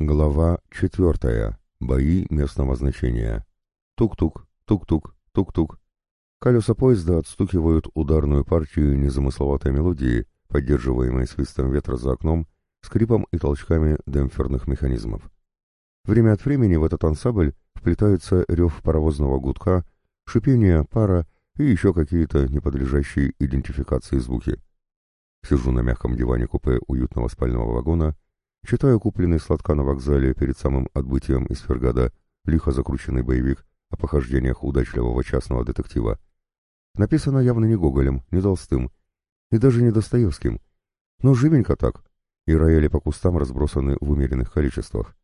Глава четвертая. Бои местного значения. Тук-тук, тук-тук, тук-тук. Колеса поезда отстукивают ударную партию незамысловатой мелодии, поддерживаемой свистом ветра за окном, скрипом и толчками демпферных механизмов. Время от времени в этот ансамбль вплетается рев паровозного гудка, шипение пара и еще какие-то неподлежащие идентификации звуки. Сижу на мягком диване купе уютного спального вагона Читаю купленный сладка на вокзале перед самым отбытием из Фергада лихо закрученный боевик о похождениях удачливого частного детектива. Написано явно не Гоголем, не Толстым, и даже не Достоевским, но живенько так, и рояли по кустам разбросаны в умеренных количествах.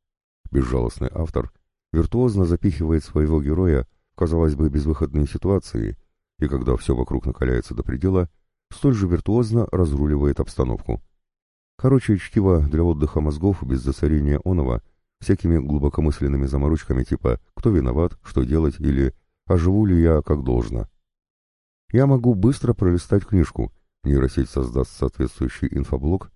Безжалостный автор виртуозно запихивает своего героя в, казалось бы, безвыходные ситуации, и когда все вокруг накаляется до предела, столь же виртуозно разруливает обстановку. Короче, чтиво для отдыха мозгов без засорения оного, всякими глубокомысленными заморочками типа «кто виноват», «что делать» или «а живу ли я как должно». Я могу быстро пролистать книжку, нейросеть создаст соответствующий инфоблок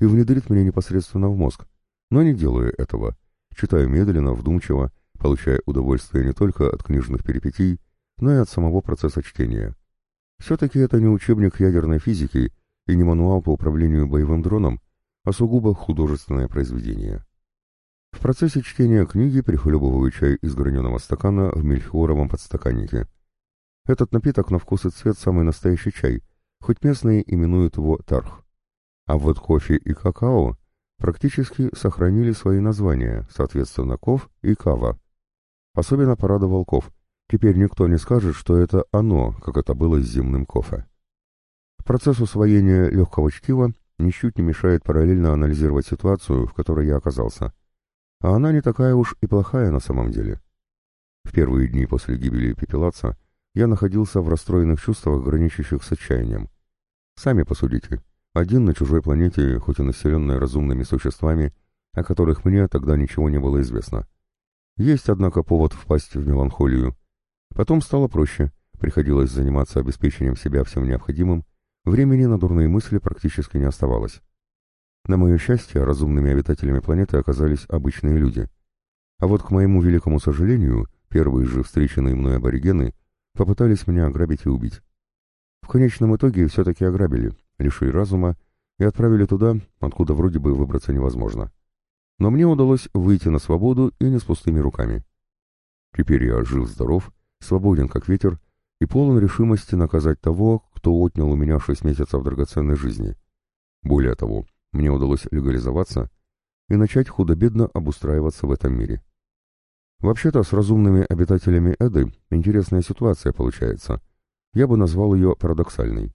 и внедрит меня непосредственно в мозг, но не делаю этого. Читаю медленно, вдумчиво, получая удовольствие не только от книжных перипетий, но и от самого процесса чтения. Все-таки это не учебник ядерной физики и не мануал по управлению боевым дроном, а сугубо художественное произведение. В процессе чтения книги прихлебываю чай из граненого стакана в мельхиоровом подстаканнике. Этот напиток на вкус и цвет самый настоящий чай, хоть местные именуют его тарх. А вот кофе и какао практически сохранили свои названия, соответственно, ков и кава. Особенно порадовал ков. Теперь никто не скажет, что это оно, как это было с земным кофе. Процесс усвоения легкого чтива ничуть не мешает параллельно анализировать ситуацию, в которой я оказался. А она не такая уж и плохая на самом деле. В первые дни после гибели Пепелаца я находился в расстроенных чувствах, граничащих с отчаянием. Сами посудите. Один на чужой планете, хоть и населенной разумными существами, о которых мне тогда ничего не было известно. Есть, однако, повод впасть в меланхолию. Потом стало проще. Приходилось заниматься обеспечением себя всем необходимым, Времени на дурные мысли практически не оставалось. На мое счастье, разумными обитателями планеты оказались обычные люди. А вот, к моему великому сожалению, первые же встреченные мной аборигены попытались меня ограбить и убить. В конечном итоге все-таки ограбили, лишили разума и отправили туда, откуда вроде бы выбраться невозможно. Но мне удалось выйти на свободу и не с пустыми руками. Теперь я жив-здоров, свободен как ветер и полон решимости наказать того, кто отнял у меня шесть месяцев драгоценной жизни. Более того, мне удалось легализоваться и начать худо-бедно обустраиваться в этом мире. Вообще-то, с разумными обитателями Эды интересная ситуация получается. Я бы назвал ее парадоксальной.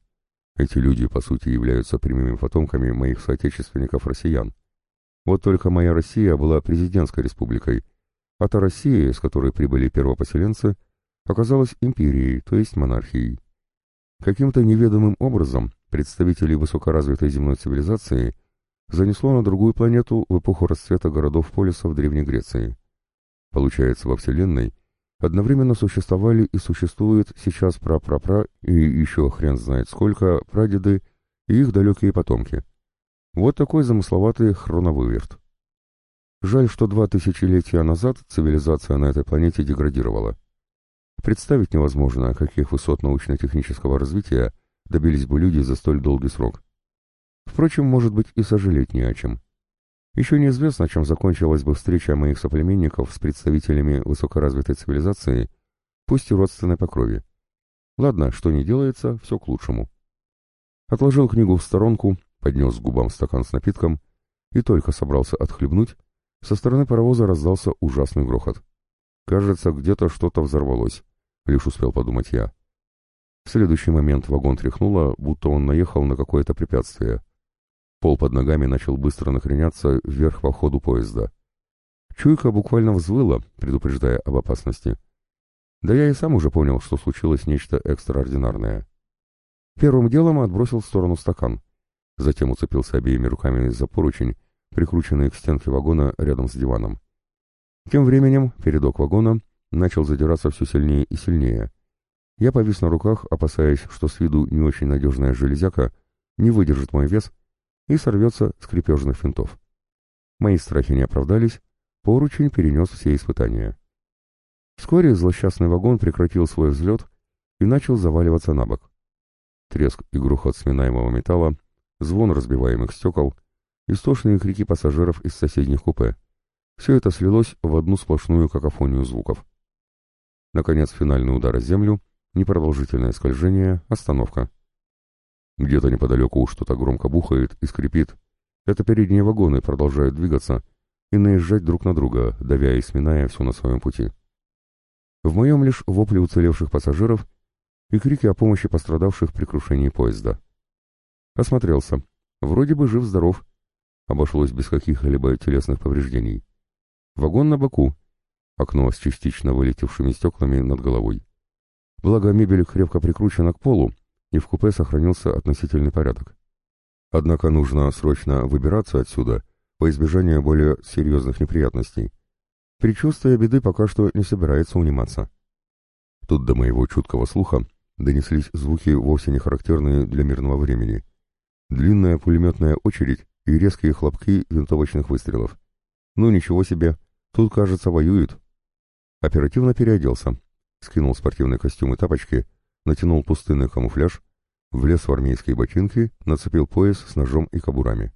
Эти люди, по сути, являются прямыми потомками моих соотечественников-россиян. Вот только моя Россия была президентской республикой, а та Россия, с которой прибыли первопоселенцы, оказалась империей, то есть монархией. Каким-то неведомым образом представителей высокоразвитой земной цивилизации занесло на другую планету в эпоху расцвета городов-полисов Древней Греции. Получается, во Вселенной одновременно существовали и существуют сейчас пра-пра-пра и еще хрен знает сколько прадеды и их далекие потомки. Вот такой замысловатый хроновыверт. Жаль, что два тысячелетия назад цивилизация на этой планете деградировала. Представить невозможно, каких высот научно-технического развития добились бы люди за столь долгий срок. Впрочем, может быть и сожалеть не о чем. Еще неизвестно, чем закончилась бы встреча моих соплеменников с представителями высокоразвитой цивилизации, пусть и родственной по крови. Ладно, что не делается, все к лучшему. Отложил книгу в сторонку, поднес к губам стакан с напитком и только собрался отхлебнуть, со стороны паровоза раздался ужасный грохот. Кажется, где-то что-то взорвалось. — лишь успел подумать я. В следующий момент вагон тряхнуло, будто он наехал на какое-то препятствие. Пол под ногами начал быстро накреняться вверх по ходу поезда. Чуйка буквально взвыла, предупреждая об опасности. Да я и сам уже понял, что случилось нечто экстраординарное. Первым делом отбросил в сторону стакан. Затем уцепился обеими руками за поручень, прикрученный к стенке вагона рядом с диваном. Тем временем передок вагона начал задираться все сильнее и сильнее. Я повис на руках, опасаясь, что с виду не очень надежная железяка не выдержит мой вес и сорвется с крепежных винтов. Мои страхи не оправдались, поручень перенес все испытания. Вскоре злосчастный вагон прекратил свой взлет и начал заваливаться на бок. Треск и грохот сминаемого металла, звон разбиваемых стекол, истошные крики пассажиров из соседних купе. Все это слилось в одну сплошную какофонию звуков. Наконец, финальный удар о землю, непродолжительное скольжение, остановка. Где-то неподалеку что-то громко бухает и скрипит. Это передние вагоны продолжают двигаться и наезжать друг на друга, давя и сминая все на своем пути. В моем лишь вопле уцелевших пассажиров и крики о помощи пострадавших при крушении поезда. Осмотрелся. Вроде бы жив-здоров. Обошлось без каких-либо телесных повреждений. Вагон на боку. Окно с частично вылетевшими стеклами над головой. Благо мебель крепко прикручена к полу, и в купе сохранился относительный порядок. Однако нужно срочно выбираться отсюда, по избежанию более серьезных неприятностей. Предчувствие беды пока что не собирается униматься. Тут до моего чуткого слуха донеслись звуки вовсе не характерные для мирного времени. Длинная пулеметная очередь и резкие хлопки винтовочных выстрелов. Ну ничего себе, тут, кажется, воюют. Оперативно переоделся, скинул спортивный костюм и тапочки, натянул пустынный камуфляж, влез в армейские ботинки, нацепил пояс с ножом и кобурами.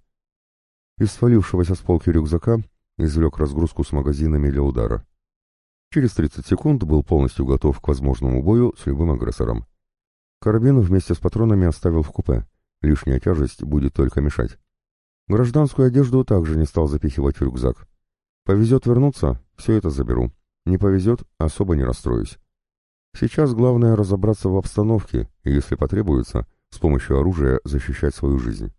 Из свалившегося с полки рюкзака извлек разгрузку с магазинами для удара. Через 30 секунд был полностью готов к возможному бою с любым агрессором. Карабин вместе с патронами оставил в купе. Лишняя тяжесть будет только мешать. Гражданскую одежду также не стал запихивать в рюкзак. Повезет вернуться, все это заберу. Не повезет, особо не расстроюсь. Сейчас главное разобраться в обстановке и, если потребуется, с помощью оружия защищать свою жизнь.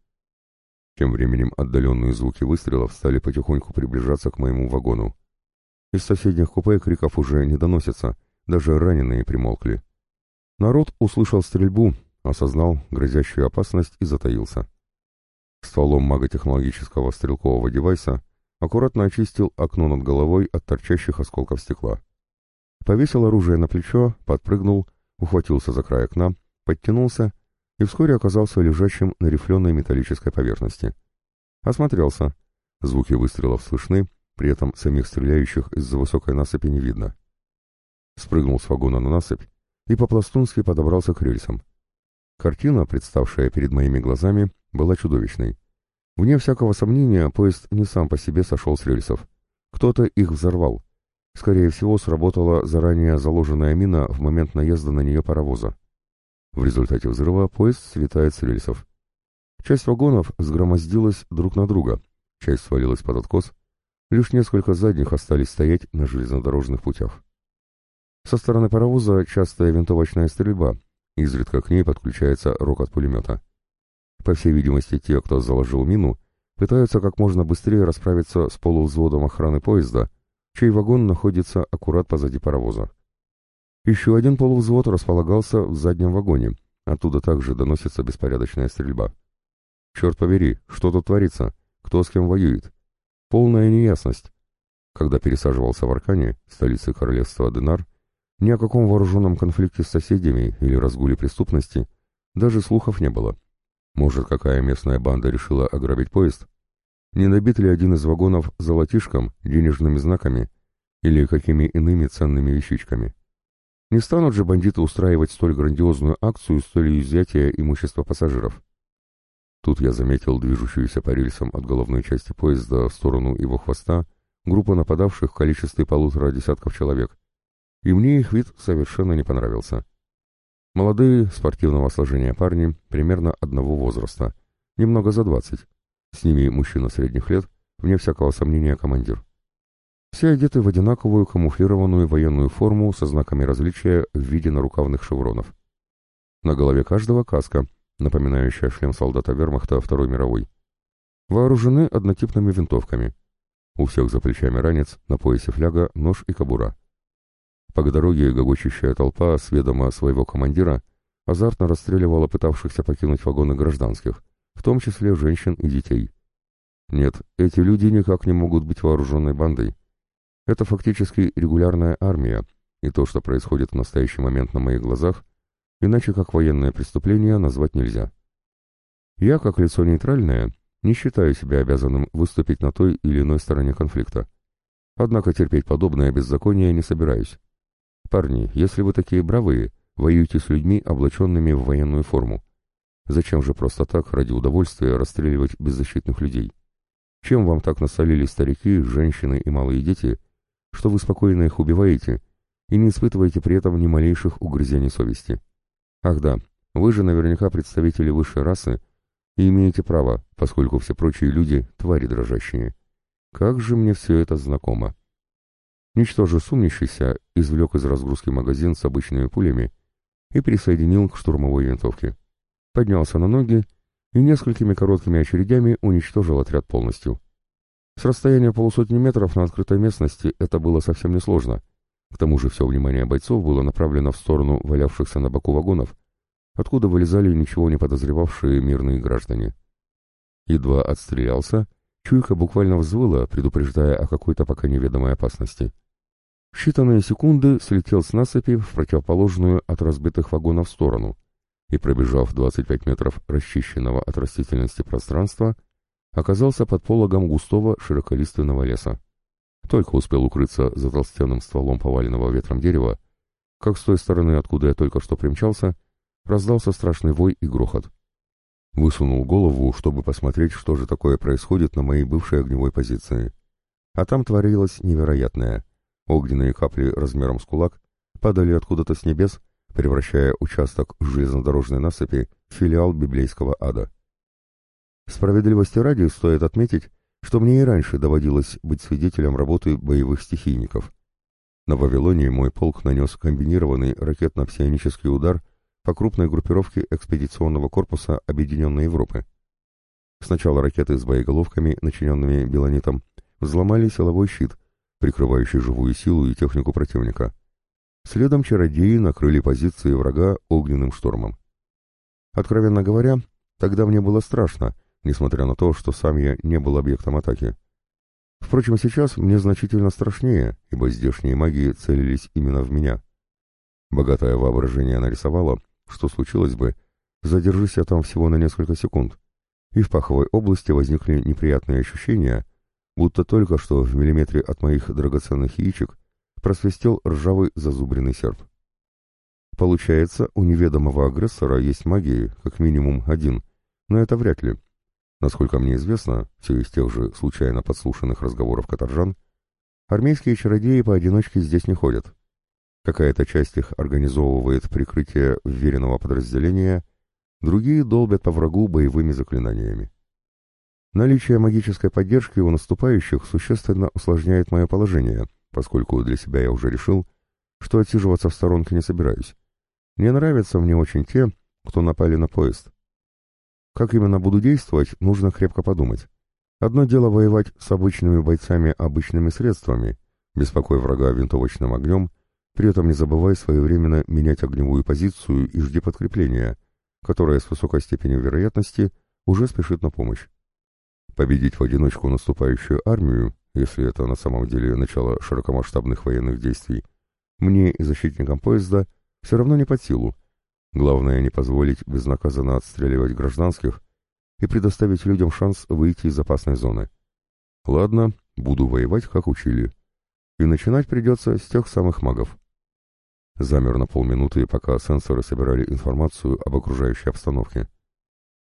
Тем временем отдаленные звуки выстрелов стали потихоньку приближаться к моему вагону. Из соседних купе криков уже не доносится, даже раненые примолкли. Народ услышал стрельбу, осознал грозящую опасность и затаился. Стволом маготехнологического стрелкового девайса аккуратно очистил окно над головой от торчащих осколков стекла. Повесил оружие на плечо, подпрыгнул, ухватился за край окна, подтянулся и вскоре оказался лежащим на рифленой металлической поверхности. Осмотрелся. Звуки выстрелов слышны, при этом самих стреляющих из-за высокой насыпи не видно. Спрыгнул с вагона на насыпь и по-пластунски подобрался к рельсам. Картина, представшая перед моими глазами, была чудовищной. Вне всякого сомнения, поезд не сам по себе сошел с рельсов. Кто-то их взорвал. Скорее всего, сработала заранее заложенная мина в момент наезда на нее паровоза. В результате взрыва поезд слетает с рельсов. Часть вагонов сгромоздилась друг на друга, часть свалилась под откос, Лишь несколько задних остались стоять на железнодорожных путях. Со стороны паровоза частая винтовочная стрельба, изредка к ней подключается рокот пулемета. По всей видимости, те, кто заложил мину, пытаются как можно быстрее расправиться с полувзводом охраны поезда, чей вагон находится аккурат позади паровоза. Еще один полувзвод располагался в заднем вагоне, оттуда также доносится беспорядочная стрельба. Черт побери, что тут творится? Кто с кем воюет? Полная неясность. Когда пересаживался в Аркане, столице королевства Денар, ни о каком вооруженном конфликте с соседями или разгуле преступности даже слухов не было. Может, какая местная банда решила ограбить поезд? Не набит ли один из вагонов золотишком, денежными знаками или какими иными ценными вещичками? Не станут же бандиты устраивать столь грандиозную акцию с целью изъятия имущества пассажиров. Тут я заметил движущуюся по рельсам от головной части поезда в сторону его хвоста группу нападавших в количестве полутора десятков человек, и мне их вид совершенно не понравился. Молодые, спортивного сложения парни, примерно одного возраста, немного за двадцать. С ними мужчина средних лет, вне всякого сомнения командир. Все одеты в одинаковую камуфлированную военную форму со знаками различия в виде нарукавных шевронов. На голове каждого каска — напоминающая шлем солдата вермахта Второй мировой. Вооружены однотипными винтовками. У всех за плечами ранец, на поясе фляга, нож и кобура. По дороге гогочущая толпа с ведома своего командира азартно расстреливала пытавшихся покинуть вагоны гражданских, в том числе женщин и детей. Нет, эти люди никак не могут быть вооруженной бандой. Это фактически регулярная армия, и то, что происходит в настоящий момент на моих глазах, иначе как военное преступление назвать нельзя. Я, как лицо нейтральное, не считаю себя обязанным выступить на той или иной стороне конфликта. Однако терпеть подобное беззаконие не собираюсь. Парни, если вы такие бравые, воюйте с людьми, облаченными в военную форму. Зачем же просто так, ради удовольствия, расстреливать беззащитных людей? Чем вам так насолили старики, женщины и малые дети, что вы спокойно их убиваете и не испытываете при этом ни малейших угрызений совести? Ах да, вы же наверняка представители высшей расы и имеете право, поскольку все прочие люди — твари дрожащие. Как же мне все это знакомо. Ничтоже сумнящийся извлек из разгрузки магазин с обычными пулями и присоединил к штурмовой винтовке. Поднялся на ноги и несколькими короткими очередями уничтожил отряд полностью. С расстояния полусотни метров на открытой местности это было совсем несложно. К тому же все внимание бойцов было направлено в сторону валявшихся на боку вагонов, откуда вылезали ничего не подозревавшие мирные граждане. Едва отстрелялся, чуйка буквально взвыла, предупреждая о какой-то пока неведомой опасности. Считанные секунды слетел с насыпи в противоположную от разбитых вагонов сторону — и, пробежав 25 метров расчищенного от растительности пространства, оказался под пологом густого широколиственного леса. Только успел укрыться за толстенным стволом поваленного ветром дерева, как с той стороны, откуда я только что примчался, раздался страшный вой и грохот. Высунул голову, чтобы посмотреть, что же такое происходит на моей бывшей огневой позиции. А там творилось невероятное. Огненные капли размером с кулак падали откуда-то с небес превращая участок железнодорожной насыпи в филиал библейского ада. Справедливости ради стоит отметить, что мне и раньше доводилось быть свидетелем работы боевых стихийников. На Вавилоне мой полк нанес комбинированный ракетно-псионический удар по крупной группировке экспедиционного корпуса Объединенной Европы. Сначала ракеты с боеголовками, начиненными белонитом, взломали силовой щит, прикрывающий живую силу и технику противника. Следом чародеи накрыли позиции врага огненным штормом. Откровенно говоря, тогда мне было страшно, несмотря на то, что сам я не был объектом атаки. Впрочем, сейчас мне значительно страшнее, ибо здешние маги целились именно в меня. Богатое воображение нарисовало, что случилось бы, задержись я там всего на несколько секунд, и в паховой области возникли неприятные ощущения, будто только что в миллиметре от моих драгоценных яичек просвистел ржавый зазубренный серп. Получается, у неведомого агрессора есть магии, как минимум один, но это вряд ли. Насколько мне известно, все из тех же случайно подслушанных разговоров каторжан, армейские чародеи поодиночке здесь не ходят. Какая-то часть их организовывает прикрытие вверенного подразделения, другие долбят по врагу боевыми заклинаниями. Наличие магической поддержки у наступающих существенно усложняет мое положение — поскольку для себя я уже решил, что отсиживаться в сторонке не собираюсь. Не нравятся мне очень те, кто напали на поезд. Как именно буду действовать, нужно крепко подумать. Одно дело воевать с обычными бойцами обычными средствами, беспокой врага винтовочным огнем, при этом не забывай своевременно менять огневую позицию и жди подкрепления, которое с высокой степенью вероятности уже спешит на помощь. Победить в одиночку наступающую армию если это на самом деле начало широкомасштабных военных действий, мне и защитникам поезда все равно не под силу. Главное не позволить безнаказанно отстреливать гражданских и предоставить людям шанс выйти из опасной зоны. Ладно, буду воевать, как учили. И начинать придется с тех самых магов. Замер на полминуты, пока сенсоры собирали информацию об окружающей обстановке.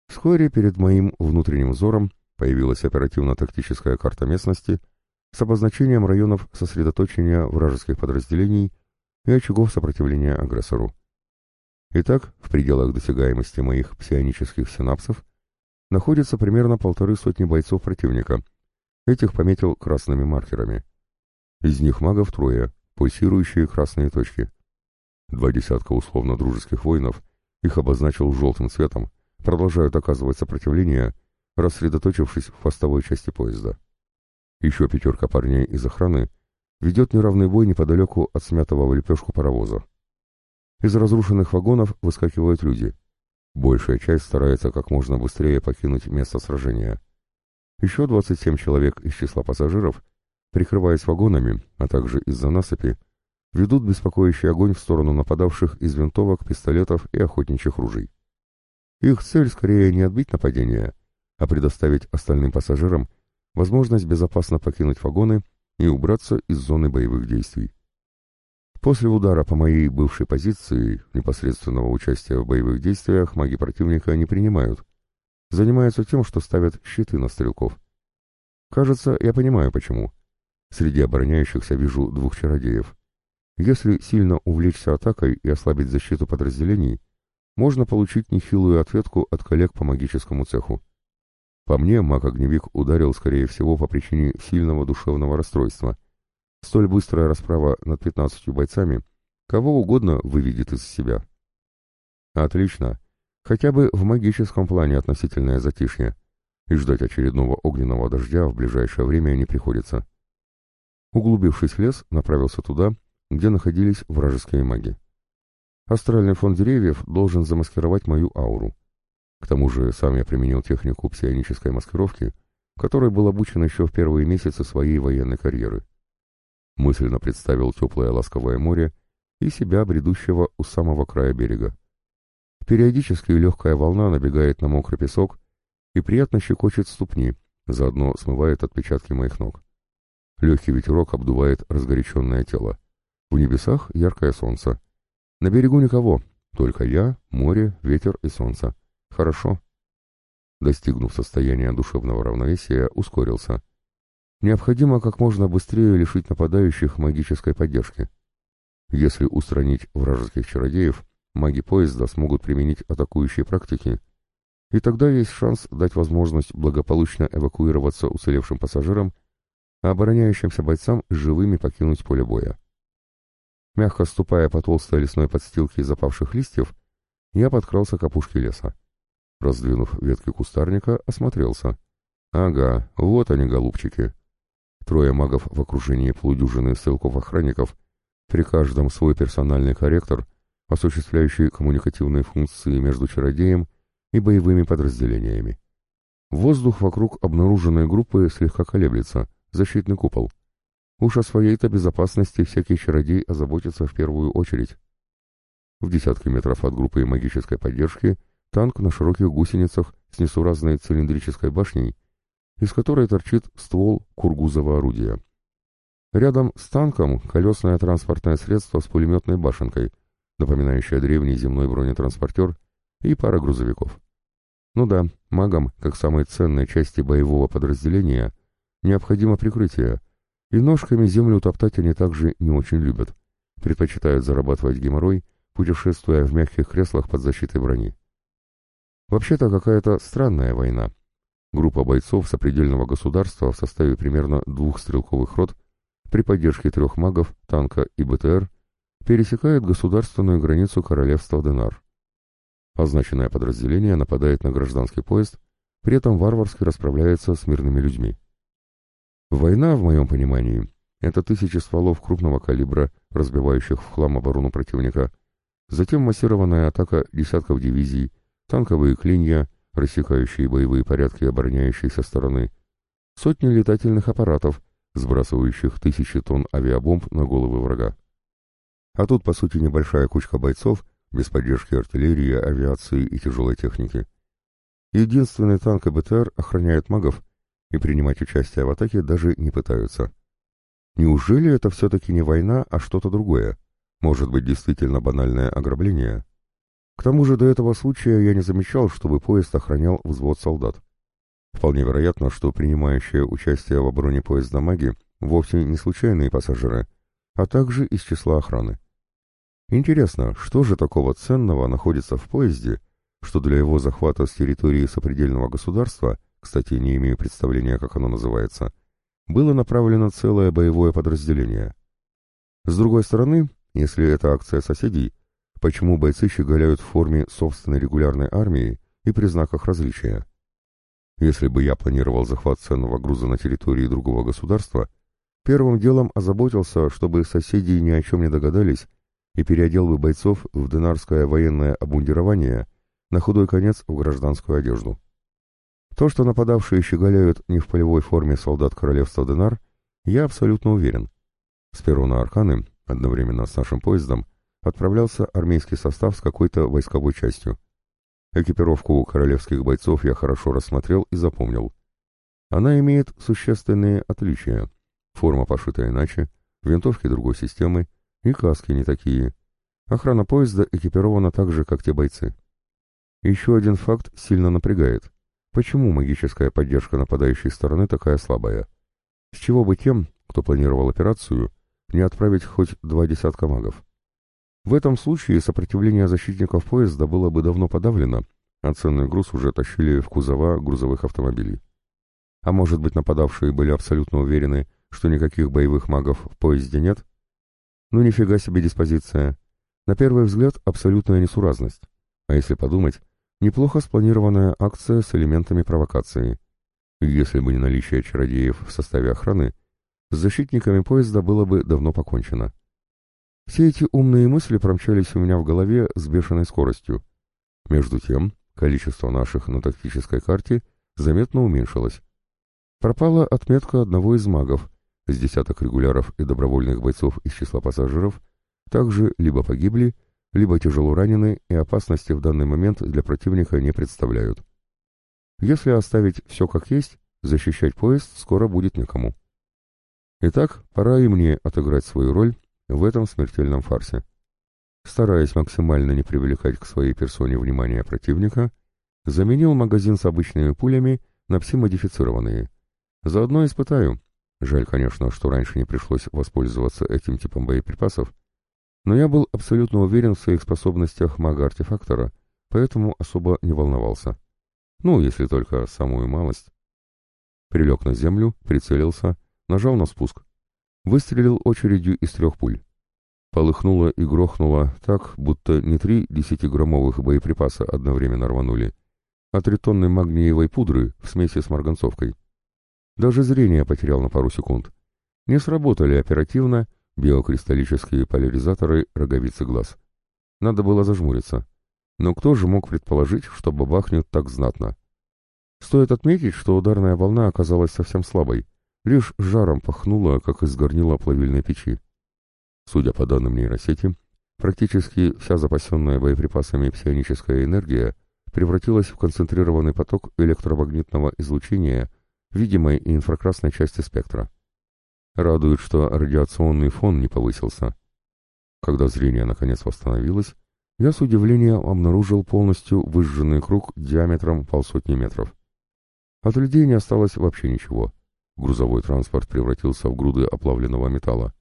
Вскоре перед моим внутренним взором появилась оперативно-тактическая карта местности — с обозначением районов сосредоточения вражеских подразделений и очагов сопротивления агрессору. Итак, в пределах досягаемости моих псионических синапсов находится примерно полторы сотни бойцов противника. Этих пометил красными маркерами. Из них магов трое, пульсирующие красные точки. Два десятка условно-дружеских воинов, их обозначил желтым цветом, продолжают оказывать сопротивление, рассредоточившись в хвостовой части поезда. Еще пятерка парней из охраны ведет неравный бой неподалеку от смятого в лепешку паровоза. Из разрушенных вагонов выскакивают люди. Большая часть старается как можно быстрее покинуть место сражения. Еще 27 человек из числа пассажиров, прикрываясь вагонами, а также из-за насыпи, ведут беспокоящий огонь в сторону нападавших из винтовок, пистолетов и охотничьих ружей. Их цель скорее не отбить нападение, а предоставить остальным пассажирам возможность безопасно покинуть вагоны и убраться из зоны боевых действий. После удара по моей бывшей позиции непосредственного участия в боевых действиях маги противника не принимают. Занимаются тем, что ставят щиты на стрелков. Кажется, я понимаю почему. Среди обороняющихся вижу двух чародеев. Если сильно увлечься атакой и ослабить защиту подразделений, можно получить нехилую ответку от коллег по магическому цеху. По мне, маг-огневик ударил, скорее всего, по причине сильного душевного расстройства. Столь быстрая расправа над пятнадцатью бойцами кого угодно выведет из себя. Отлично. Хотя бы в магическом плане относительное затишье. И ждать очередного огненного дождя в ближайшее время не приходится. Углубившись в лес, направился туда, где находились вражеские маги. Астральный фон деревьев должен замаскировать мою ауру. К тому же сам я применил технику псионической маскировки, которой был обучен еще в первые месяцы своей военной карьеры. Мысленно представил теплое ласковое море и себя, бредущего у самого края берега. Периодически легкая волна набегает на мокрый песок и приятно щекочет ступни, заодно смывает отпечатки моих ног. Легкий ветерок обдувает разгоряченное тело. В небесах яркое солнце. На берегу никого, только я, море, ветер и солнце. Хорошо. Достигнув состояния душевного равновесия, ускорился. Необходимо как можно быстрее лишить нападающих магической поддержки. Если устранить вражеских чародеев, маги поезда смогут применить атакующие практики, и тогда есть шанс дать возможность благополучно эвакуироваться уцелевшим пассажирам, а обороняющимся бойцам живыми покинуть поле боя. Мягко ступая по толстой лесной подстилке из запавших листьев, я подкрался к опушке леса. Раздвинув ветки кустарника, осмотрелся. Ага, вот они, голубчики. Трое магов в окружении полудюжины стрелков-охранников, при каждом свой персональный корректор, осуществляющий коммуникативные функции между чародеем и боевыми подразделениями. Воздух вокруг обнаруженной группы слегка колеблется, защитный купол. Уж о своей-то безопасности всякий чародей озаботится в первую очередь. В десятки метров от группы магической поддержки танк на широких гусеницах с несуразной цилиндрической башней, из которой торчит ствол кургузового орудия. Рядом с танком колесное транспортное средство с пулеметной башенкой, напоминающее древний земной бронетранспортер, и пара грузовиков. Ну да, магам, как самой ценной части боевого подразделения, необходимо прикрытие, и ножками землю топтать они также не очень любят, предпочитают зарабатывать геморрой, путешествуя в мягких креслах под защитой брони. Вообще-то какая-то странная война, Группа бойцов сопредельного государства в составе примерно двух стрелковых рот при поддержке трех магов, танка и БТР пересекает государственную границу королевства Денар. Означенное подразделение нападает на гражданский поезд, при этом варварски расправляется с мирными людьми. Война, в моем понимании, это тысячи стволов крупного калибра, разбивающих в хлам оборону противника, затем массированная атака десятков дивизий, танковые клинья, рассекающие боевые порядки обороняющей со стороны, сотни летательных аппаратов, сбрасывающих тысячи тонн авиабомб на головы врага. А тут, по сути, небольшая кучка бойцов, без поддержки артиллерии, авиации и тяжелой техники. Единственный танк БТР охраняют магов, и принимать участие в атаке даже не пытаются. Неужели это все-таки не война, а что-то другое? Может быть, действительно банальное ограбление? К тому же до этого случая я не замечал, чтобы поезд охранял взвод солдат. Вполне вероятно, что принимающие участие в обороне поезда маги вовсе не случайные пассажиры, а также из числа охраны. Интересно, что же такого ценного находится в поезде, что для его захвата с территории сопредельного государства, кстати, не имею представления, как оно называется, было направлено целое боевое подразделение. С другой стороны, если это акция соседей, почему бойцы щеголяют в форме собственной регулярной армии и при знаках различия. Если бы я планировал захват ценного груза на территории другого государства, первым делом озаботился, чтобы соседи ни о чем не догадались и переодел бы бойцов в динарское военное обмундирование, на худой конец в гражданскую одежду. То, что нападавшие щеголяют не в полевой форме солдат королевства Динар, я абсолютно уверен. С на Арканы, одновременно с нашим поездом, отправлялся армейский состав с какой-то войсковой частью. Экипировку королевских бойцов я хорошо рассмотрел и запомнил. Она имеет существенные отличия. Форма пошита иначе, винтовки другой системы и каски не такие. Охрана поезда экипирована так же, как те бойцы. Еще один факт сильно напрягает. Почему магическая поддержка нападающей стороны такая слабая? С чего бы тем, кто планировал операцию, не отправить хоть два десятка магов? В этом случае сопротивление защитников поезда было бы давно подавлено, а ценный груз уже тащили в кузова грузовых автомобилей. А может быть, нападавшие были абсолютно уверены, что никаких боевых магов в поезде нет? Ну нифига себе диспозиция. На первый взгляд, абсолютная несуразность. А если подумать, неплохо спланированная акция с элементами провокации. Если бы не наличие чародеев в составе охраны, с защитниками поезда было бы давно покончено. Все эти умные мысли промчались у меня в голове с бешеной скоростью. Между тем, количество наших на тактической карте заметно уменьшилось. Пропала отметка одного из магов, с десяток регуляров и добровольных бойцов из числа пассажиров также либо погибли, либо тяжело ранены и опасности в данный момент для противника не представляют. Если оставить все как есть, защищать поезд скоро будет некому. Итак, пора и мне отыграть свою роль в этом смертельном фарсе. Стараясь максимально не привлекать к своей персоне внимания противника, заменил магазин с обычными пулями на пси-модифицированные. Заодно испытаю. Жаль, конечно, что раньше не пришлось воспользоваться этим типом боеприпасов, но я был абсолютно уверен в своих способностях мага-артефактора, поэтому особо не волновался. Ну, если только самую малость. Прилег на землю, прицелился, нажал на спуск. Выстрелил очередью из трех пуль. Полыхнуло и грохнуло так, будто не три десятиграммовых боеприпаса одновременно рванули, а три тонны магниевой пудры в смеси с марганцовкой. Даже зрение потерял на пару секунд. Не сработали оперативно биокристаллические поляризаторы роговицы глаз. Надо было зажмуриться. Но кто же мог предположить, что бабахнет так знатно? Стоит отметить, что ударная волна оказалась совсем слабой, лишь жаром пахнуло, как из горнила плавильной печи. Судя по данным нейросети, практически вся запасенная боеприпасами псионическая энергия превратилась в концентрированный поток электромагнитного излучения видимой и инфракрасной части спектра. Радует, что радиационный фон не повысился. Когда зрение наконец восстановилось, я с удивлением обнаружил полностью выжженный круг диаметром полсотни метров. От людей не осталось вообще ничего. Грузовой транспорт превратился в груды оплавленного металла.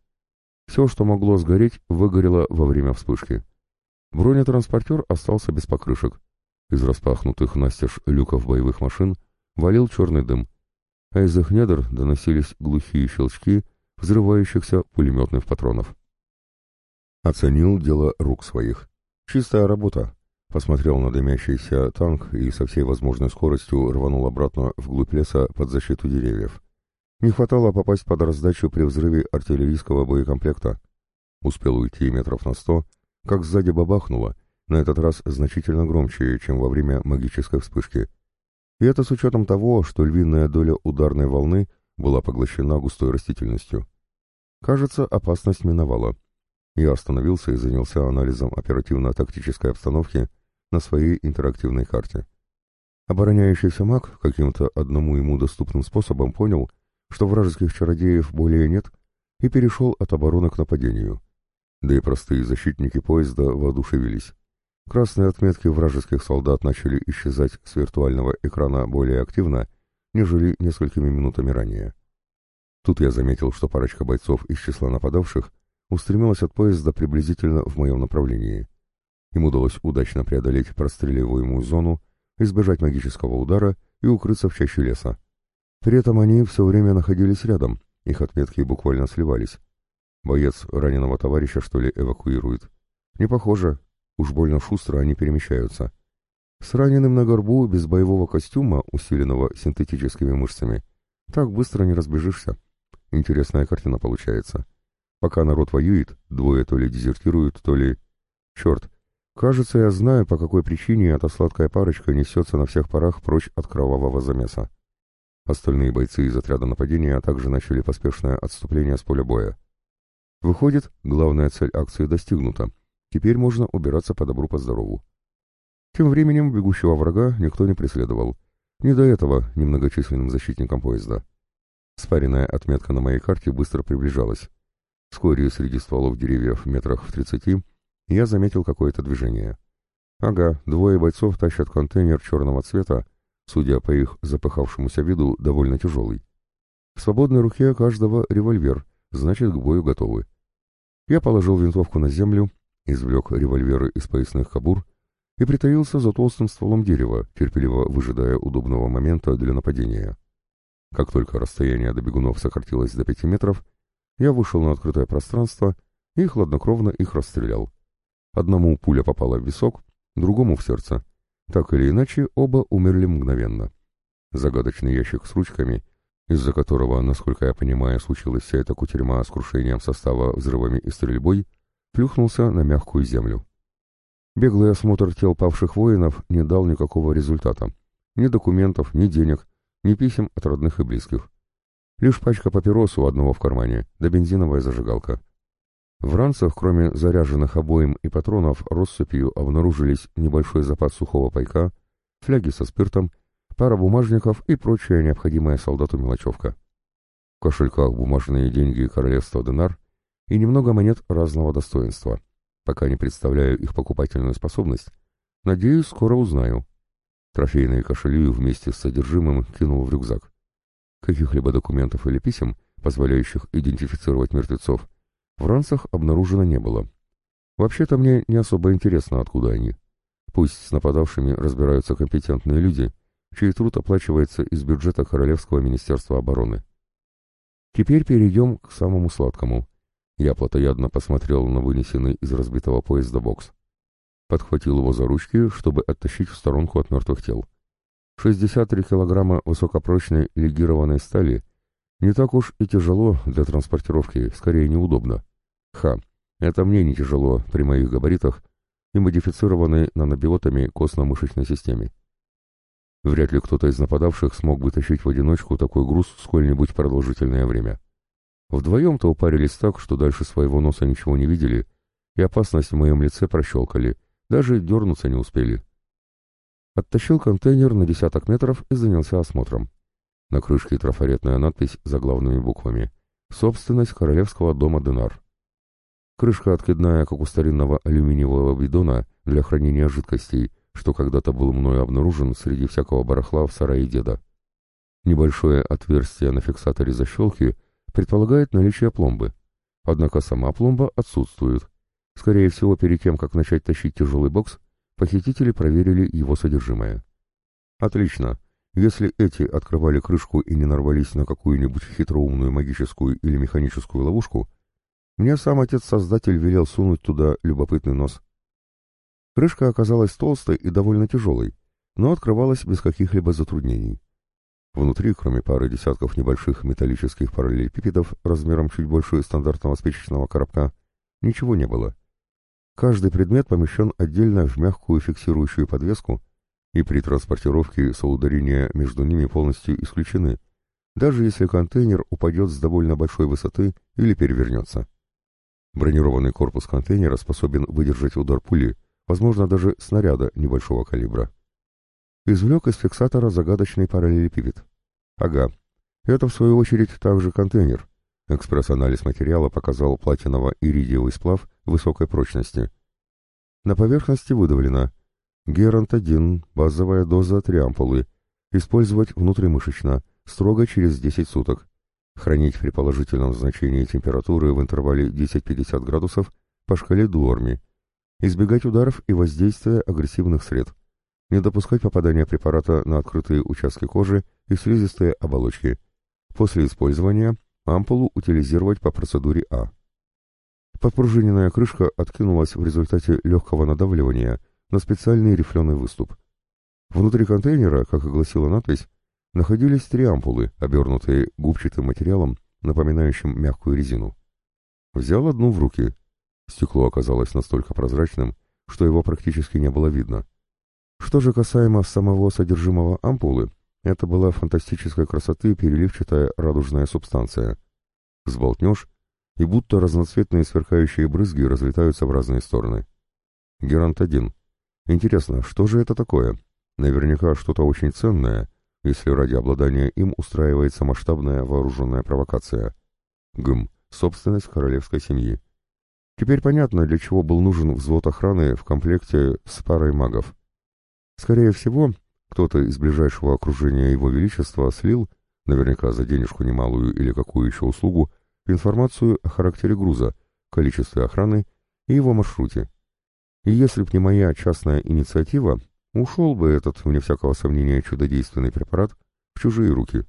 Все, что могло сгореть, выгорело во время вспышки. Бронетранспортер остался без покрышек. Из распахнутых настежь люков боевых машин валил черный дым, а из их недр доносились глухие щелчки взрывающихся пулеметных патронов. Оценил дело рук своих. Чистая работа. Посмотрел на дымящийся танк и со всей возможной скоростью рванул обратно вглубь леса под защиту деревьев. Не хватало попасть под раздачу при взрыве артиллерийского боекомплекта. Успел уйти метров на сто, как сзади бабахнуло, на этот раз значительно громче, чем во время магической вспышки. И это с учетом того, что львиная доля ударной волны была поглощена густой растительностью. Кажется, опасность миновала. Я остановился и занялся анализом оперативно-тактической обстановки на своей интерактивной карте. Обороняющийся маг каким-то одному ему доступным способом понял, что вражеских чародеев более нет, и перешел от обороны к нападению. Да и простые защитники поезда воодушевились. Красные отметки вражеских солдат начали исчезать с виртуального экрана более активно, нежели несколькими минутами ранее. Тут я заметил, что парочка бойцов из числа нападавших устремилась от поезда приблизительно в моем направлении. Им удалось удачно преодолеть простреливаемую зону, избежать магического удара и укрыться в чаще леса. При этом они все время находились рядом, их отметки буквально сливались. Боец раненого товарища, что ли, эвакуирует? Не похоже, уж больно шустро они перемещаются. С раненым на горбу, без боевого костюма, усиленного синтетическими мышцами, так быстро не разбежишься. Интересная картина получается. Пока народ воюет, двое то ли дезертируют, то ли... Черт, кажется, я знаю, по какой причине эта сладкая парочка несется на всех парах прочь от кровавого замеса. Остальные бойцы из отряда нападения также начали поспешное отступление с поля боя. Выходит, главная цель акции достигнута. Теперь можно убираться по добру, по здорову. Тем временем бегущего врага никто не преследовал. Не до этого немногочисленным защитникам поезда. Спаренная отметка на моей карте быстро приближалась. Вскоре среди стволов деревьев метрах в тридцати я заметил какое-то движение. Ага, двое бойцов тащат контейнер черного цвета, судя по их запыхавшемуся виду, довольно тяжелый. В свободной руке каждого револьвер, значит, к бою готовы. Я положил винтовку на землю, извлек револьверы из поясных кобур и притаился за толстым стволом дерева, терпеливо выжидая удобного момента для нападения. Как только расстояние до бегунов сократилось до пяти метров, я вышел на открытое пространство и хладнокровно их расстрелял. Одному пуля попала в висок, другому в сердце. Так или иначе, оба умерли мгновенно. Загадочный ящик с ручками, из-за которого, насколько я понимаю, случилась вся эта кутерьма с крушением состава взрывами и стрельбой, плюхнулся на мягкую землю. Беглый осмотр тел павших воинов не дал никакого результата. Ни документов, ни денег, ни писем от родных и близких. Лишь пачка папирос у одного в кармане, да бензиновая зажигалка. В ранцах, кроме заряженных обоим и патронов, россыпью обнаружились небольшой запас сухого пайка, фляги со спиртом, пара бумажников и прочая необходимая солдату мелочевка. В кошельках бумажные деньги королевства Денар и немного монет разного достоинства — Пока не представляю их покупательную способность, надеюсь, скоро узнаю. Трофейные кошели вместе с содержимым кинул в рюкзак. Каких-либо документов или писем, позволяющих идентифицировать мертвецов, в ранцах обнаружено не было. Вообще-то мне не особо интересно, откуда они. Пусть с нападавшими разбираются компетентные люди, чей труд оплачивается из бюджета Королевского министерства обороны. Теперь перейдем к самому сладкому. Я плотоядно посмотрел на вынесенный из разбитого поезда бокс. Подхватил его за ручки, чтобы оттащить в сторонку от мертвых тел. 63 килограмма высокопрочной легированной стали не так уж и тяжело для транспортировки, скорее неудобно. Ха, это мне не тяжело при моих габаритах и модифицированной нанобиотами костно-мышечной системе. Вряд ли кто-то из нападавших смог бы тащить в одиночку такой груз сколь-нибудь продолжительное время. Вдвоем-то упарились так, что дальше своего носа ничего не видели, и опасность в моем лице прощелкали, даже дернуться не успели. Оттащил контейнер на десяток метров и занялся осмотром. На крышке трафаретная надпись за главными буквами «Собственность королевского дома Денар». Крышка откидная, как у старинного алюминиевого бидона для хранения жидкостей, что когда-то был мною обнаружен среди всякого барахла в сарае деда. Небольшое отверстие на фиксаторе защелки предполагает наличие пломбы. Однако сама пломба отсутствует. Скорее всего, перед тем, как начать тащить тяжелый бокс, похитители проверили его содержимое. Отлично. Если эти открывали крышку и не нарвались на какую-нибудь хитроумную магическую или механическую ловушку, мне сам отец-создатель велел сунуть туда любопытный нос. Крышка оказалась толстой и довольно тяжелой, но открывалась без каких-либо затруднений. Внутри, кроме пары десятков небольших металлических параллелепипедов размером чуть больше стандартного спичечного коробка, ничего не было. Каждый предмет помещен отдельно в мягкую фиксирующую подвеску, и при транспортировке соударения между ними полностью исключены, даже если контейнер упадет с довольно большой высоты или перевернется. Бронированный корпус контейнера способен выдержать удар пули, возможно, даже снаряда небольшого калибра извлек из фиксатора загадочный параллелепипед. Ага, это в свою очередь также контейнер. Экспресс-анализ материала показал платиново-иридиевый сплав высокой прочности. На поверхности выдавлено Герант-1, базовая доза 3 ампулы, использовать внутримышечно, строго через 10 суток. Хранить при положительном значении температуры в интервале 10-50 градусов по шкале Дуорми. Избегать ударов и воздействия агрессивных сред не допускать попадания препарата на открытые участки кожи и слизистые оболочки. После использования ампулу утилизировать по процедуре А. Подпружиненная крышка откинулась в результате легкого надавливания на специальный рифленый выступ. Внутри контейнера, как и гласила надпись, находились три ампулы, обернутые губчатым материалом, напоминающим мягкую резину. Взял одну в руки. Стекло оказалось настолько прозрачным, что его практически не было видно. Что же касаемо самого содержимого ампулы, это была фантастической красоты переливчатая радужная субстанция. Сболтнешь, и будто разноцветные сверкающие брызги разлетаются в разные стороны. Герант-1. Интересно, что же это такое? Наверняка что-то очень ценное, если ради обладания им устраивается масштабная вооруженная провокация. Гм, собственность королевской семьи. Теперь понятно, для чего был нужен взвод охраны в комплекте с парой магов. Скорее всего, кто-то из ближайшего окружения его величества слил, наверняка за денежку немалую или какую еще услугу, информацию о характере груза, количестве охраны и его маршруте. И если б не моя частная инициатива, ушел бы этот, вне всякого сомнения, чудодейственный препарат в чужие руки.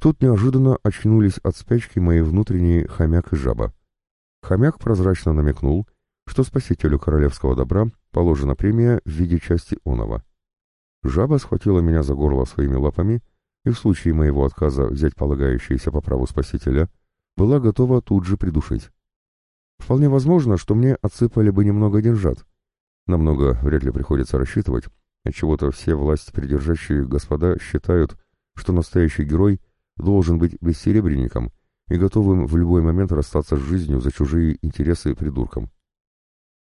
Тут неожиданно очнулись от спячки мои внутренние хомяк и жаба. Хомяк прозрачно намекнул, что спасителю королевского добра положена премия в виде части онова. Жаба схватила меня за горло своими лапами и в случае моего отказа взять полагающиеся по праву спасителя, была готова тут же придушить. Вполне возможно, что мне отсыпали бы немного деньжат. Намного вряд ли приходится рассчитывать, отчего-то все власть придержащие господа считают, что настоящий герой должен быть бессеребренником — и готовым в любой момент расстаться с жизнью за чужие интересы придурком.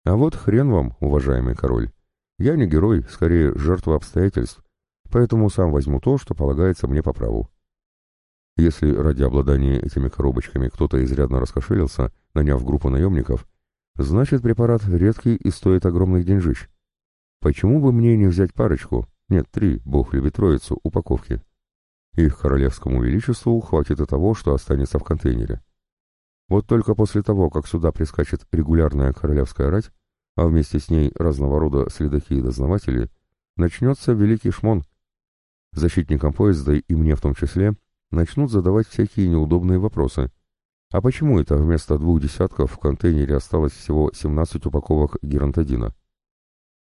А вот хрен вам, уважаемый король. Я не герой, скорее жертва обстоятельств, поэтому сам возьму то, что полагается мне по праву. Если ради обладания этими коробочками кто-то изрядно раскошелился, наняв группу наемников, значит препарат редкий и стоит огромных деньжищ. Почему бы мне не взять парочку, нет, три, бог любит троицу, упаковки? Их королевскому величеству хватит и того, что останется в контейнере. Вот только после того, как сюда прискачет регулярная королевская рать, а вместе с ней разного рода следаки и дознаватели, начнется великий шмон. Защитникам поезда и мне в том числе начнут задавать всякие неудобные вопросы. А почему это вместо двух десятков в контейнере осталось всего 17 упаковок геронтодина?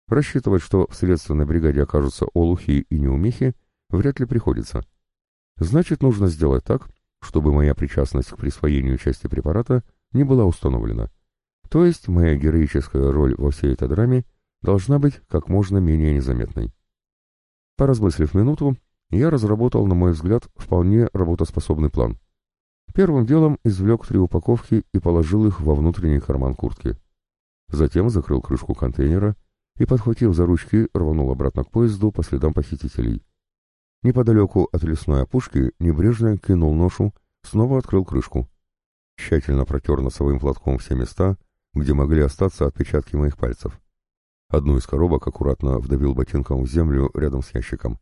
Рассчитывать, что в следственной бригаде окажутся олухи и неумехи, вряд ли приходится. Значит, нужно сделать так, чтобы моя причастность к присвоению части препарата не была установлена. То есть моя героическая роль во всей этой драме должна быть как можно менее незаметной. Поразмыслив минуту, я разработал, на мой взгляд, вполне работоспособный план. Первым делом извлек три упаковки и положил их во внутренний карман куртки. Затем закрыл крышку контейнера и, подхватив за ручки, рванул обратно к поезду по следам похитителей. Неподалеку от лесной опушки небрежно кинул ношу, снова открыл крышку. Тщательно протер носовым платком все места, где могли остаться отпечатки моих пальцев. Одну из коробок аккуратно вдавил ботинком в землю рядом с ящиком.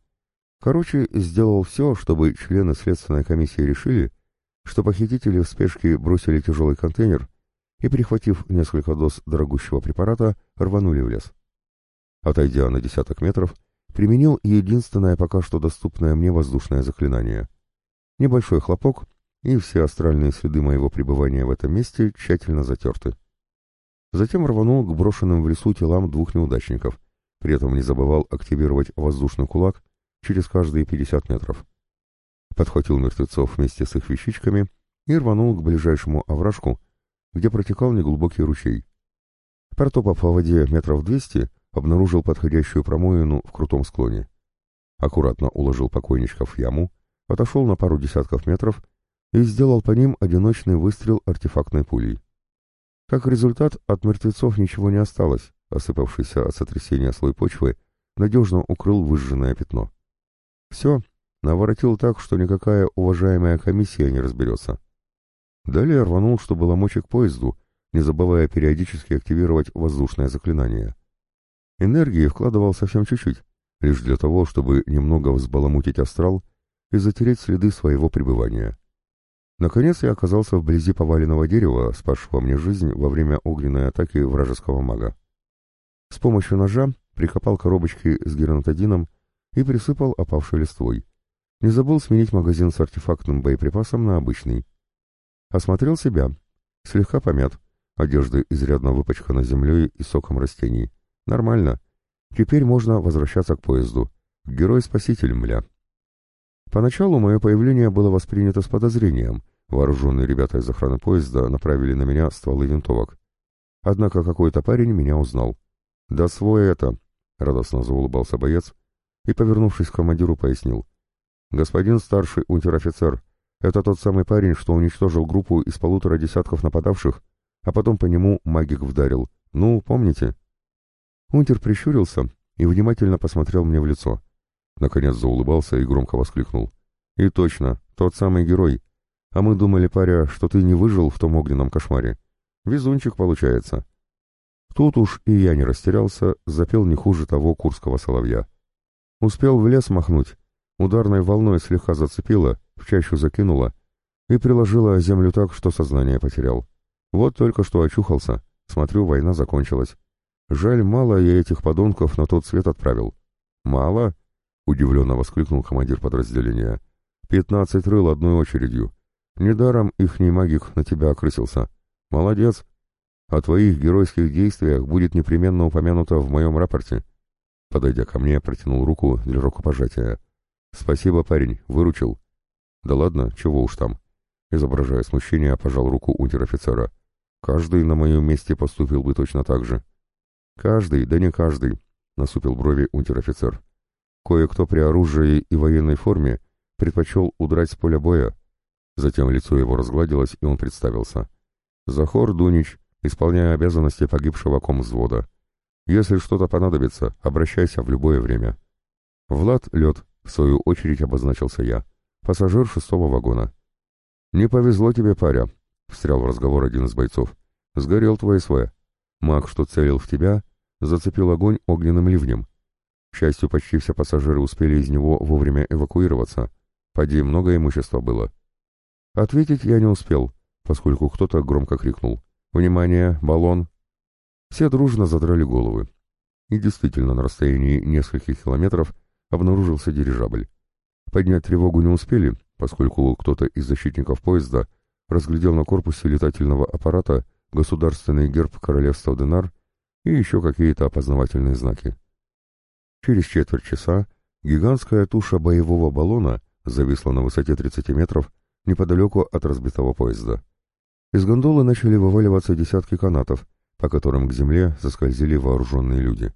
Короче, сделал все, чтобы члены следственной комиссии решили, что похитители в спешке бросили тяжелый контейнер и, прихватив несколько доз дорогущего препарата, рванули в лес. Отойдя на десяток метров, применил единственное пока что доступное мне воздушное заклинание. Небольшой хлопок, и все астральные следы моего пребывания в этом месте тщательно затерты. Затем рванул к брошенным в лесу телам двух неудачников, при этом не забывал активировать воздушный кулак через каждые 50 метров. Подхватил мертвецов вместе с их вещичками и рванул к ближайшему овражку, где протекал неглубокий ручей. Протопав по воде метров двести, обнаружил подходящую промоину в крутом склоне. Аккуратно уложил покойничков в яму, отошел на пару десятков метров и сделал по ним одиночный выстрел артефактной пулей. Как результат, от мертвецов ничего не осталось, осыпавшийся от сотрясения слой почвы надежно укрыл выжженное пятно. Все, наворотил так, что никакая уважаемая комиссия не разберется. Далее рванул, чтобы ломочек к поезду, не забывая периодически активировать воздушное заклинание. Энергии вкладывал совсем чуть-чуть, лишь для того, чтобы немного взбаламутить астрал и затереть следы своего пребывания. Наконец я оказался вблизи поваленного дерева, спасшего мне жизнь во время огненной атаки вражеского мага. С помощью ножа прикопал коробочки с геронтодином и присыпал опавшей листвой. Не забыл сменить магазин с артефактным боеприпасом на обычный. Осмотрел себя. Слегка помят. Одежда изрядно выпачкана землей и соком растений. Нормально. Теперь можно возвращаться к поезду. Герой-спаситель, мля. Поначалу мое появление было воспринято с подозрением. Вооруженные ребята из охраны поезда направили на меня стволы винтовок. Однако какой-то парень меня узнал. «Да свой это!» — радостно заулыбался боец и, повернувшись к командиру, пояснил. «Господин старший унтер-офицер, это тот самый парень, что уничтожил группу из полутора десятков нападавших, а потом по нему магик вдарил. Ну, помните?» Унтер прищурился и внимательно посмотрел мне в лицо. Наконец заулыбался и громко воскликнул. «И точно, тот самый герой. А мы думали, паря, что ты не выжил в том огненном кошмаре. Везунчик получается». Тут уж и я не растерялся, запел не хуже того курского соловья. Успел в лес махнуть, ударной волной слегка зацепило, в чащу закинуло и приложила землю так, что сознание потерял. Вот только что очухался, смотрю, война закончилась. Жаль, мало я этих подонков на тот свет отправил. «Мало?» — удивленно воскликнул командир подразделения. «Пятнадцать рыл одной очередью. Недаром ихний магик на тебя окрысился. Молодец. О твоих геройских действиях будет непременно упомянуто в моем рапорте». Подойдя ко мне, протянул руку для рукопожатия. «Спасибо, парень, выручил». «Да ладно, чего уж там». Изображая смущение, пожал руку унтер-офицера. «Каждый на моем месте поступил бы точно так же». «Каждый, да не каждый», — насупил брови унтер-офицер. «Кое-кто при оружии и военной форме предпочел удрать с поля боя». Затем лицо его разгладилось, и он представился. «Захор Дунич, исполняя обязанности погибшего комвзвода. Если что-то понадобится, обращайся в любое время». «Влад Лед», — в свою очередь обозначился я, пассажир шестого вагона. «Не повезло тебе, паря», — встрял в разговор один из бойцов. «Сгорел твой СВ. Маг, что целил в тебя, зацепил огонь огненным ливнем. К счастью, почти все пассажиры успели из него вовремя эвакуироваться. Поди, много имущества было». Ответить я не успел, поскольку кто-то громко крикнул. «Внимание! Баллон!» Все дружно задрали головы. И действительно, на расстоянии нескольких километров обнаружился дирижабль. Поднять тревогу не успели, поскольку кто-то из защитников поезда разглядел на корпусе летательного аппарата государственный герб королевства Денар и еще какие-то опознавательные знаки. Через четверть часа гигантская туша боевого баллона зависла на высоте 30 метров неподалеку от разбитого поезда. Из гондолы начали вываливаться десятки канатов, по которым к земле заскользили вооруженные люди.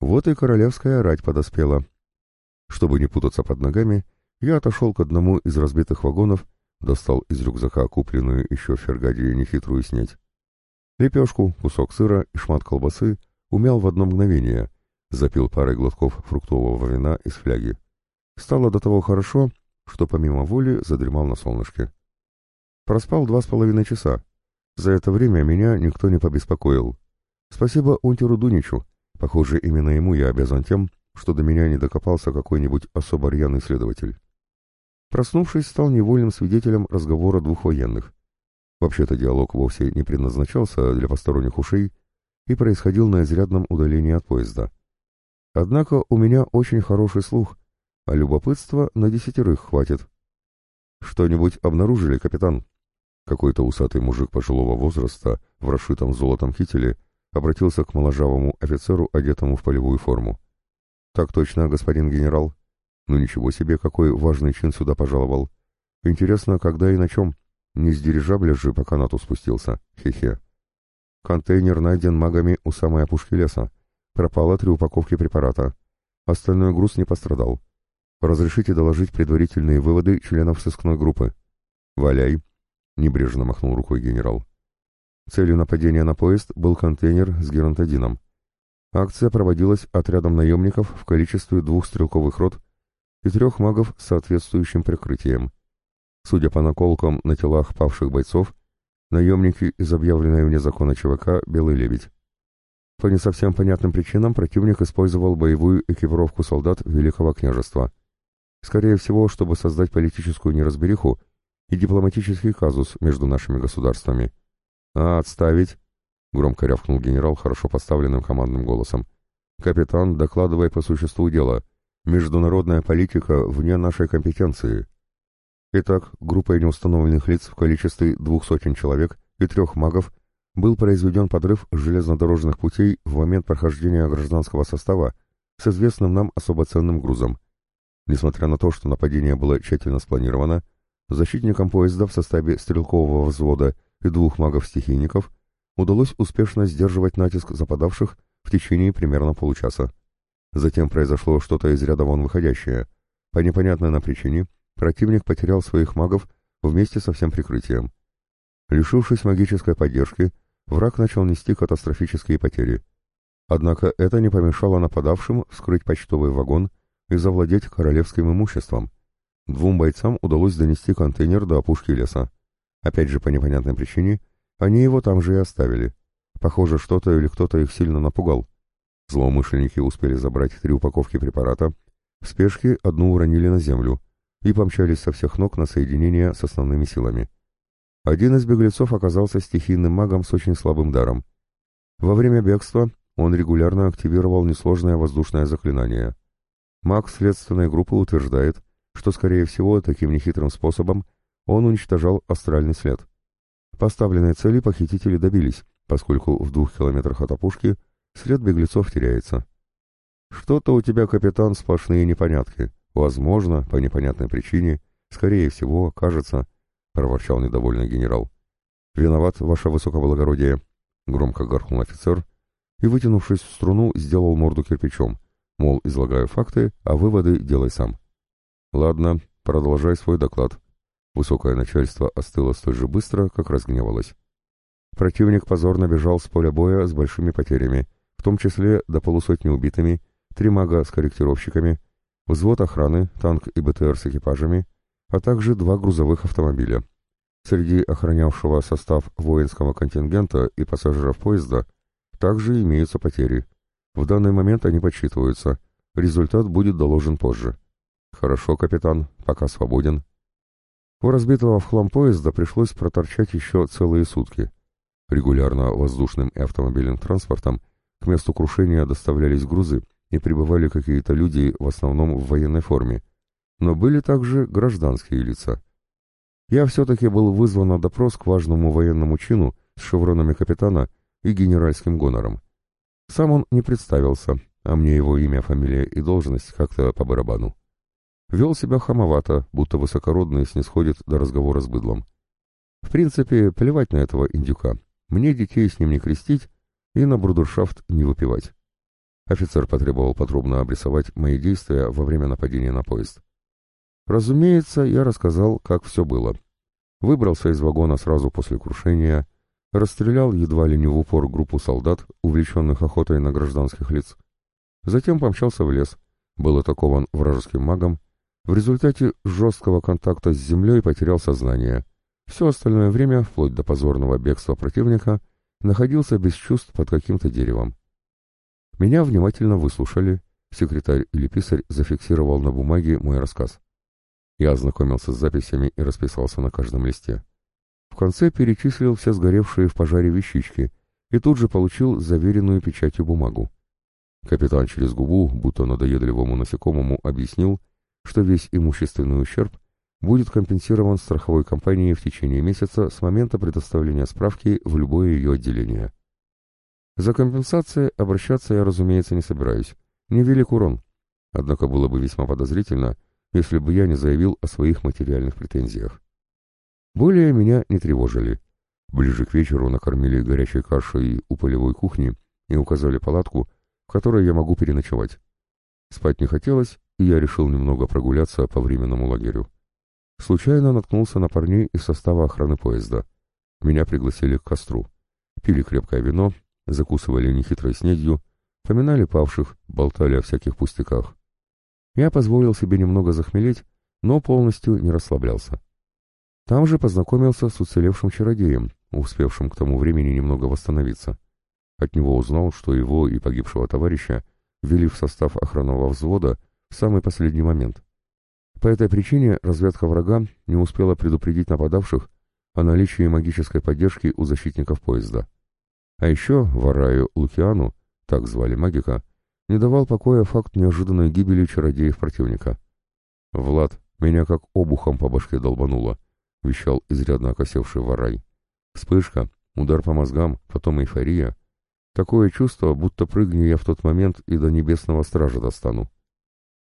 Вот и королевская рать подоспела. Чтобы не путаться под ногами, я отошел к одному из разбитых вагонов, достал из рюкзака купленную еще в Фергаде нехитрую снять. Лепешку, кусок сыра и шмат колбасы умял в одно мгновение, запил парой глотков фруктового вина из фляги. Стало до того хорошо, что помимо воли задремал на солнышке. Проспал два с половиной часа. За это время меня никто не побеспокоил. Спасибо Унтеру Дуничу. Похоже, именно ему я обязан тем, что до меня не докопался какой-нибудь особо рьяный следователь. Проснувшись, стал невольным свидетелем разговора двух военных. Вообще-то диалог вовсе не предназначался для посторонних ушей и происходил на изрядном удалении от поезда. Однако у меня очень хороший слух, а любопытства на десятерых хватит. «Что-нибудь обнаружили, капитан?» Какой-то усатый мужик пожилого возраста в расшитом золотом кителе обратился к моложавому офицеру, одетому в полевую форму. «Так точно, господин генерал. Ну ничего себе, какой важный чин сюда пожаловал. Интересно, когда и на чем? Не с дирижабля же по канату спустился. Хе-хе. Контейнер найден магами у самой опушки леса. Пропало три упаковки препарата. Остальной груз не пострадал. Разрешите доложить предварительные выводы членов сыскной группы. Валяй. Небрежно махнул рукой генерал. Целью нападения на поезд был контейнер с геронтодином. Акция проводилась отрядом наемников в количестве двух стрелковых рот и трех магов с соответствующим прикрытием. Судя по наколкам на телах павших бойцов, наемники из объявленной вне закона ЧВК «Белый лебедь». По не совсем понятным причинам противник использовал боевую экипировку солдат Великого княжества. Скорее всего, чтобы создать политическую неразбериху и дипломатический казус между нашими государствами. «А, отставить!» — громко рявкнул генерал хорошо поставленным командным голосом. «Капитан, докладывай по существу дела. Международная политика вне нашей компетенции. Итак, группой неустановленных лиц в количестве двух сотен человек и трех магов был произведен подрыв железнодорожных путей в момент прохождения гражданского состава с известным нам особо ценным грузом. Несмотря на то, что нападение было тщательно спланировано, защитникам поезда в составе стрелкового взвода и двух магов-стихийников удалось успешно сдерживать натиск западавших в течение примерно получаса. Затем произошло что-то из ряда вон выходящее. По непонятной нам причине противник потерял своих магов вместе со всем прикрытием. Лишившись магической поддержки, враг начал нести катастрофические потери. Однако это не помешало нападавшим вскрыть почтовый вагон и завладеть королевским имуществом. Двум бойцам удалось донести контейнер до опушки леса. Опять же, по непонятной причине, они его там же и оставили. Похоже, что-то или кто-то их сильно напугал. Злоумышленники успели забрать три упаковки препарата, в спешке одну уронили на землю и помчались со всех ног на соединение с основными силами. Один из беглецов оказался стихийным магом с очень слабым даром. Во время бегства он регулярно активировал несложное воздушное заклинание. Маг следственной группы утверждает, что, скорее всего, таким нехитрым способом он уничтожал астральный след. Поставленной цели похитители добились, поскольку в двух километрах от опушки след беглецов теряется. «Что-то у тебя, капитан, сплошные непонятки. Возможно, по непонятной причине, скорее всего, кажется», — проворчал недовольный генерал. «Виноват, ваше высокоблагородие», — громко гаркнул офицер и, вытянувшись в струну, сделал морду кирпичом, мол, излагаю факты, а выводы делай сам. «Ладно, продолжай свой доклад». Высокое начальство остыло столь же быстро, как разгневалось. Противник позорно бежал с поля боя с большими потерями, в том числе до полусотни убитыми, три мага с корректировщиками, взвод охраны, танк и БТР с экипажами, а также два грузовых автомобиля. Среди охранявшего состав воинского контингента и пассажиров поезда также имеются потери. В данный момент они подсчитываются. Результат будет доложен позже. Хорошо, капитан, пока свободен. У разбитого в хлам поезда пришлось проторчать еще целые сутки. Регулярно воздушным и автомобильным транспортом к месту крушения доставлялись грузы и прибывали какие-то люди, в основном в военной форме. Но были также гражданские лица. Я все-таки был вызван на допрос к важному военному чину с шевронами капитана и генеральским гонором. Сам он не представился, а мне его имя, фамилия и должность как-то по барабану. Вел себя хамовато, будто высокородный снисходит до разговора с быдлом. В принципе, плевать на этого индюка. Мне детей с ним не крестить и на брудершафт не выпивать. Офицер потребовал подробно обрисовать мои действия во время нападения на поезд. Разумеется, я рассказал, как все было. Выбрался из вагона сразу после крушения, расстрелял едва ли не в упор группу солдат, увлеченных охотой на гражданских лиц. Затем помчался в лес, был атакован вражеским магом, в результате жесткого контакта с землей потерял сознание, все остальное время, вплоть до позорного бегства противника, находился без чувств под каким-то деревом. Меня внимательно выслушали, секретарь или писарь зафиксировал на бумаге мой рассказ. Я ознакомился с записями и расписался на каждом листе. В конце перечислил все сгоревшие в пожаре вещички и тут же получил заверенную печатью бумагу. Капитан через губу, будто надоедливому насекомому, объяснил, что весь имущественный ущерб будет компенсирован страховой компанией в течение месяца с момента предоставления справки в любое ее отделение. За компенсацией обращаться я, разумеется, не собираюсь. Невелик урон. Однако было бы весьма подозрительно, если бы я не заявил о своих материальных претензиях. Более меня не тревожили. Ближе к вечеру накормили горячей кашей у полевой кухни и указали палатку, в которой я могу переночевать. Спать не хотелось, и я решил немного прогуляться по временному лагерю. Случайно наткнулся на парней из состава охраны поезда. Меня пригласили к костру. Пили крепкое вино, закусывали нехитрой снедью, поминали павших, болтали о всяких пустяках. Я позволил себе немного захмелеть, но полностью не расслаблялся. Там же познакомился с уцелевшим чародеем, успевшим к тому времени немного восстановиться. От него узнал, что его и погибшего товарища ввели в состав охранного взвода в самый последний момент. По этой причине разведка врага не успела предупредить нападавших о наличии магической поддержки у защитников поезда. А еще Вараю Лукиану, так звали магика, не давал покоя факт неожиданной гибели чародеев противника. «Влад, меня как обухом по башке долбануло», — вещал изрядно окосевший Варай. Вспышка, удар по мозгам, потом эйфория. Такое чувство, будто прыгни я в тот момент и до небесного стража достану.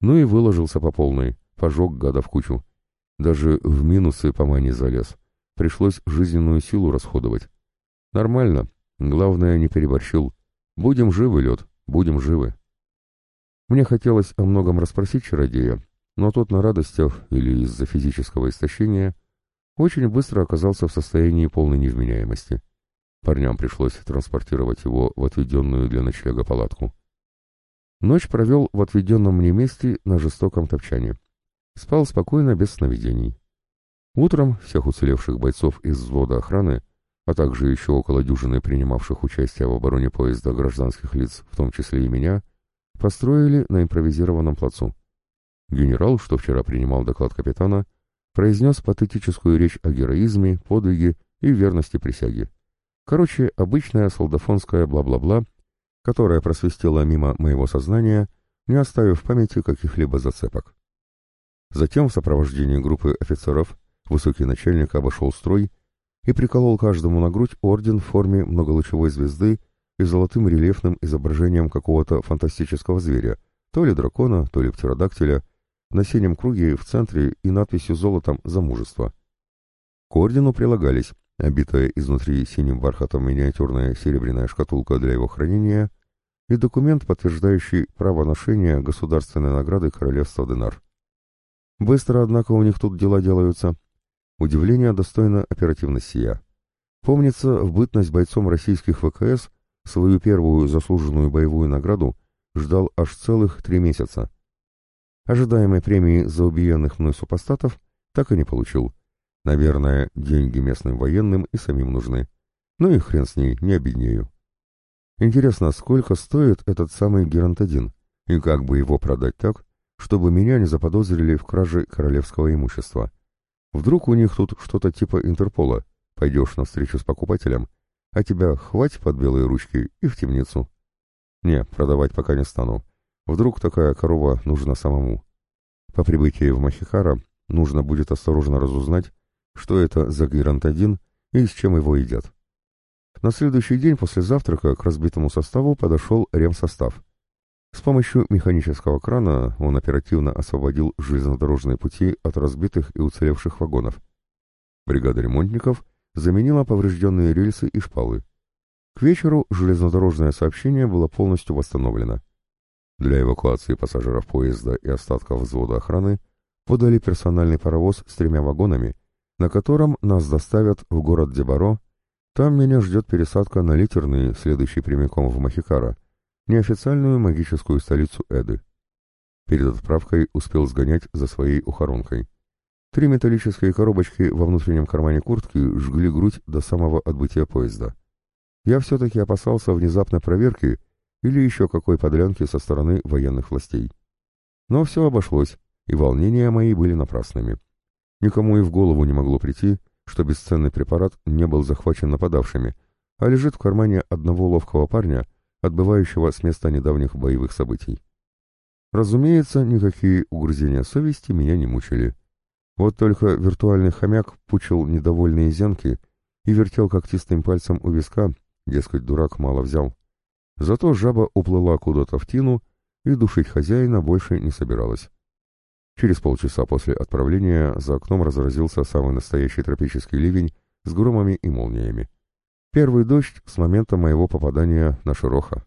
Ну и выложился по полной, Пожег гада в кучу. Даже в минусы по мане залез. Пришлось жизненную силу расходовать. Нормально. Главное, не переборщил. Будем живы, лед, будем живы. Мне хотелось о многом расспросить чародея, но тот на радостях или из-за физического истощения очень быстро оказался в состоянии полной невменяемости. Парням пришлось транспортировать его в отведенную для ночлега палатку. Ночь провел в отведенном мне месте на жестоком топчане. Спал спокойно, без сновидений. Утром всех уцелевших бойцов из взвода охраны, а также еще около дюжины принимавших участие в обороне поезда гражданских лиц, в том числе и меня, построили на импровизированном плацу. Генерал, что вчера принимал доклад капитана, произнес патетическую речь о героизме, подвиге и верности присяге. Короче, обычная солдафонская бла-бла-бла, которая просвистела мимо моего сознания, не оставив в памяти каких-либо зацепок. Затем в сопровождении группы офицеров высокий начальник обошел строй и приколол каждому на грудь орден в форме многолучевой звезды и золотым рельефным изображением какого-то фантастического зверя, то ли дракона, то ли птеродактиля, на синем круге в центре и надписью золотом «За мужество». К ордену прилагались обитая изнутри синим бархатом миниатюрная серебряная шкатулка для его хранения и документ, подтверждающий право ношения государственной награды королевства Денар. Быстро, однако, у них тут дела делаются. Удивление достойно оперативности я. Помнится, в бытность бойцом российских ВКС свою первую заслуженную боевую награду ждал аж целых три месяца. Ожидаемой премии за убиенных мной супостатов так и не получил. Наверное, деньги местным военным и самим нужны. Ну и хрен с ней, не обеднею. Интересно, сколько стоит этот самый геронтодин, и как бы его продать так, чтобы меня не заподозрили в краже королевского имущества. Вдруг у них тут что-то типа Интерпола, пойдешь на встречу с покупателем, а тебя хвать под белые ручки и в темницу. Не, продавать пока не стану. Вдруг такая корова нужна самому. По прибытии в Махихара нужно будет осторожно разузнать, что это за гирантодин и с чем его едят. На следующий день после завтрака к разбитому составу подошел ремсостав. С помощью механического крана он оперативно освободил железнодорожные пути от разбитых и уцелевших вагонов. Бригада ремонтников заменила поврежденные рельсы и шпалы. К вечеру железнодорожное сообщение было полностью восстановлено. Для эвакуации пассажиров поезда и остатков взвода охраны подали персональный паровоз с тремя вагонами, на котором нас доставят в город Дебаро. Там меня ждет пересадка на литерный, следующий прямиком в Махикара, неофициальную магическую столицу Эды. Перед отправкой успел сгонять за своей ухоронкой. Три металлические коробочки во внутреннем кармане куртки жгли грудь до самого отбытия поезда. Я все-таки опасался внезапной проверки или еще какой подлянки со стороны военных властей. Но все обошлось, и волнения мои были напрасными. Никому и в голову не могло прийти, что бесценный препарат не был захвачен нападавшими, а лежит в кармане одного ловкого парня, отбывающего с места недавних боевых событий. Разумеется, никакие угрызения совести меня не мучили. Вот только виртуальный хомяк пучил недовольные зенки и вертел когтистым пальцем у виска, дескать, дурак мало взял. Зато жаба уплыла куда-то в тину и душить хозяина больше не собиралась. Через полчаса после отправления за окном разразился самый настоящий тропический ливень с громами и молниями. Первый дождь с момента моего попадания на Широха.